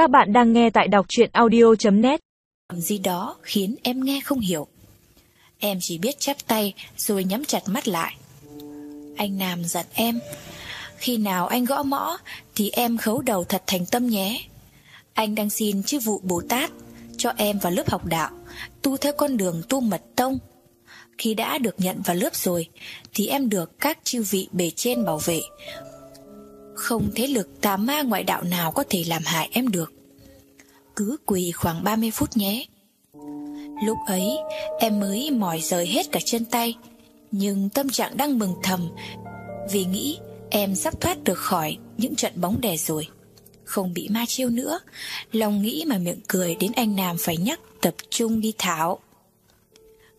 Các bạn đang nghe tại đọc chuyện audio.net gì đó khiến em nghe không hiểu. Em chỉ biết chắp tay rồi nhắm chặt mắt lại. Anh Nam giận em. Khi nào anh gõ mõ thì em khấu đầu thật thành tâm nhé. Anh đang xin chức vụ Bồ Tát cho em vào lớp học đạo, tu theo con đường tu mật tông. Khi đã được nhận vào lớp rồi thì em được các chư vị bề trên bảo vệ. Không thế lực tà ma ngoại đạo nào có thể làm hại em được. Cứ quỳ khoảng 30 phút nhé. Lúc ấy em mới mỏi rời hết cả chân tay, nhưng tâm trạng đang mừng thầm vì nghĩ em sắp thoát được khỏi những trận bóng đè rồi. Không bị ma chiêu nữa, lòng nghĩ mà miệng cười đến anh Nam phải nhắc tập trung đi thảo.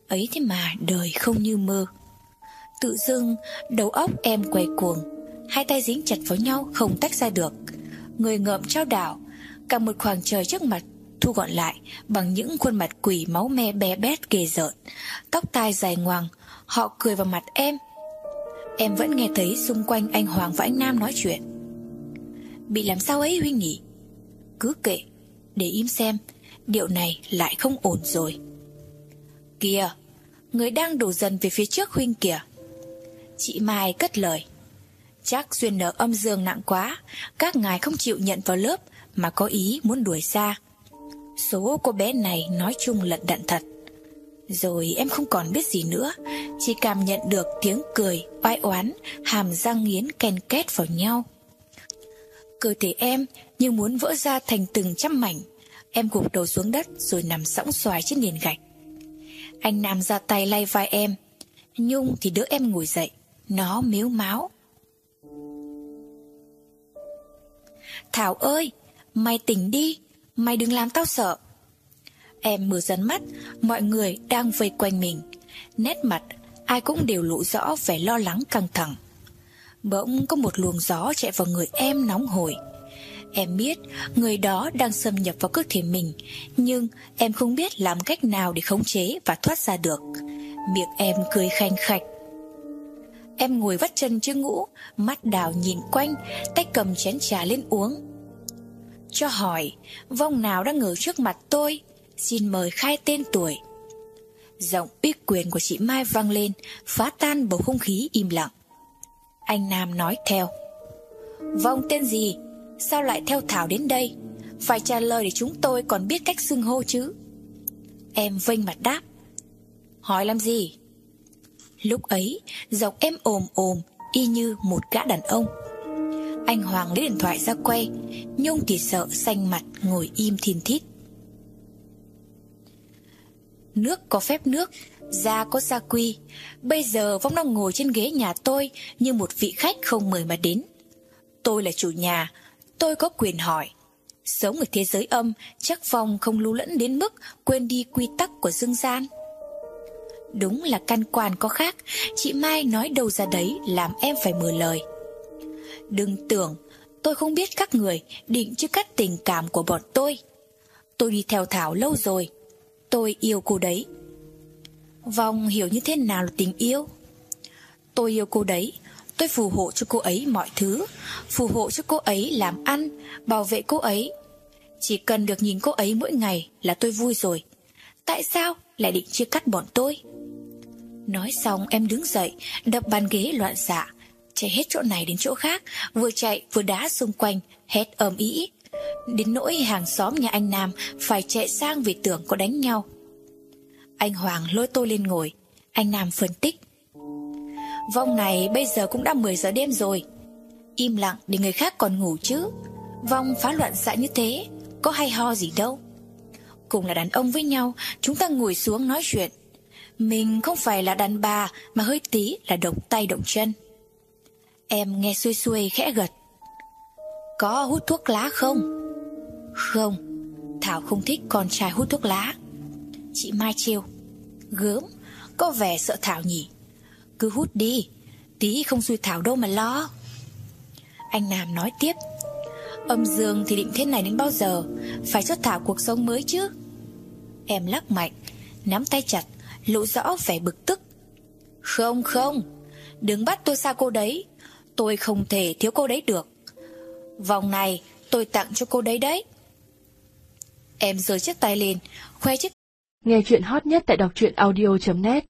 Ấy thế mà đời không như mơ. Tự dưng đầu óc em quay cuồng, hai tay dính chặt vào nhau không tách ra được. Người ngợm trao đảo, cả một khoảng trời trước mặt thu gọn lại bằng những khuôn mặt quỷ máu me bé bét ghê rợn, tóc tai dài ngoằng, họ cười vào mặt em. Em vẫn nghe thấy xung quanh anh Hoàng và anh Nam nói chuyện. Bị làm sao ấy Huynh nhỉ? Cứ kệ, để im xem, điệu này lại không ổn rồi. Kìa, người đang đổ dần về phía trước Huynh kìa. Chị Mai cất lời. Chắc duyên nợ âm dương nặng quá, các ngài không chịu nhận vào lớp mà có ý muốn đuổi ra Số cô bé này nói chung lận đận thật. Rồi em không còn biết gì nữa, chỉ cảm nhận được tiếng cười, oai oán, hàm răng nghiến ken két vào nhau. Cơ thể em như muốn vỡ ra thành từng trăm mảnh. Em gục đầu xuống đất rồi nằm sõng xoài trên nền gạch. Anh Nam ra tay lay vai em. Nhung thì đỡ em ngồi dậy. Nó miếu máu. Thảo ơi, mày tỉnh đi, mày đừng làm tao sợ. Em mở dần mắt, mọi người đang vây quanh mình. Nét mặt, ai cũng đều lộ rõ vẻ lo lắng căng thẳng. Bỗng có một luồng gió chạy vào người em nóng hổi. Em biết người đó đang xâm nhập vào cơ thể mình, nhưng em không biết làm cách nào để khống chế và thoát ra được. Miệng em cười khanh khạch. Em ngồi vắt chân trước ngũ, mắt đào nhìn quanh, tay cầm chén trà lên uống. Cho hỏi, vong nào đang ở trước mặt tôi? Xin mời khai tên tuổi. Giọng uy quyền của chị Mai vang lên, phá tan bầu không khí im lặng. Anh Nam nói theo. Vong tên gì? Sao lại theo Thảo đến đây? Phải trả lời để chúng tôi còn biết cách xưng hô chứ. Em vênh mặt đáp. Hỏi làm gì? Lúc ấy, giọng em ồm ồm, y như một gã đàn ông. Anh Hoàng lấy điện thoại ra quay, Nhung thì sợ xanh mặt ngồi im thiên thít. Nước có phép nước, da có gia quy. Bây giờ Vong đang ngồi trên ghế nhà tôi như một vị khách không mời mà đến. Tôi là chủ nhà, tôi có quyền hỏi. Sống ở thế giới âm, chắc Vong không lưu lẫn đến mức quên đi quy tắc của dương gian. Đúng là căn quan có khác, chị Mai nói đâu ra đấy làm em phải mở lời. Đừng tưởng, tôi không biết các người định chứ cắt tình cảm của bọn tôi. Tôi đi theo Thảo lâu rồi, tôi yêu cô đấy. Vong hiểu như thế nào là tình yêu? Tôi yêu cô đấy, tôi phù hộ cho cô ấy mọi thứ, phù hộ cho cô ấy làm ăn, bảo vệ cô ấy. Chỉ cần được nhìn cô ấy mỗi ngày là tôi vui rồi. Tại sao lại định chia cắt bọn tôi? Nói xong em đứng dậy, đập bàn ghế loạn xạ, chạy hết chỗ này đến chỗ khác, vừa chạy vừa đá xung quanh, hét ầm ĩ. Đến nỗi hàng xóm nhà anh Nam phải chạy sang vì tưởng có đánh nhau. Anh Hoàng lôi tôi lên ngồi, anh Nam phân tích. Vong này bây giờ cũng đã 10 giờ đêm rồi. Im lặng để người khác còn ngủ chứ. Vong phá loạn xạ như thế, có hay ho gì đâu. Cùng là đàn ông với nhau, chúng ta ngồi xuống nói chuyện. Mình không phải là đàn bà mà hơi tí là động tay động chân. Em nghe xuôi xuôi khẽ gật. Có hút thuốc lá không? Không, Thảo không thích con trai hút thuốc lá. Chị Mai trêu. Gớm, có vẻ sợ Thảo nhỉ. Cứ hút đi, tí không xui Thảo đâu mà lo. Anh Nam nói tiếp. Âm dương thì định thế này đến bao giờ? Phải cho Thảo cuộc sống mới chứ. Em lắc mạnh, nắm tay chặt, lộ rõ vẻ bực tức. Không không, đừng bắt tôi xa cô đấy. Tôi không thể thiếu cô đấy được. Vòng này tôi tặng cho cô đấy đấy. Em giơ chiếc tay lên, khoe chiếc Nghe chuyện hot nhất tại đọc truyện audio.net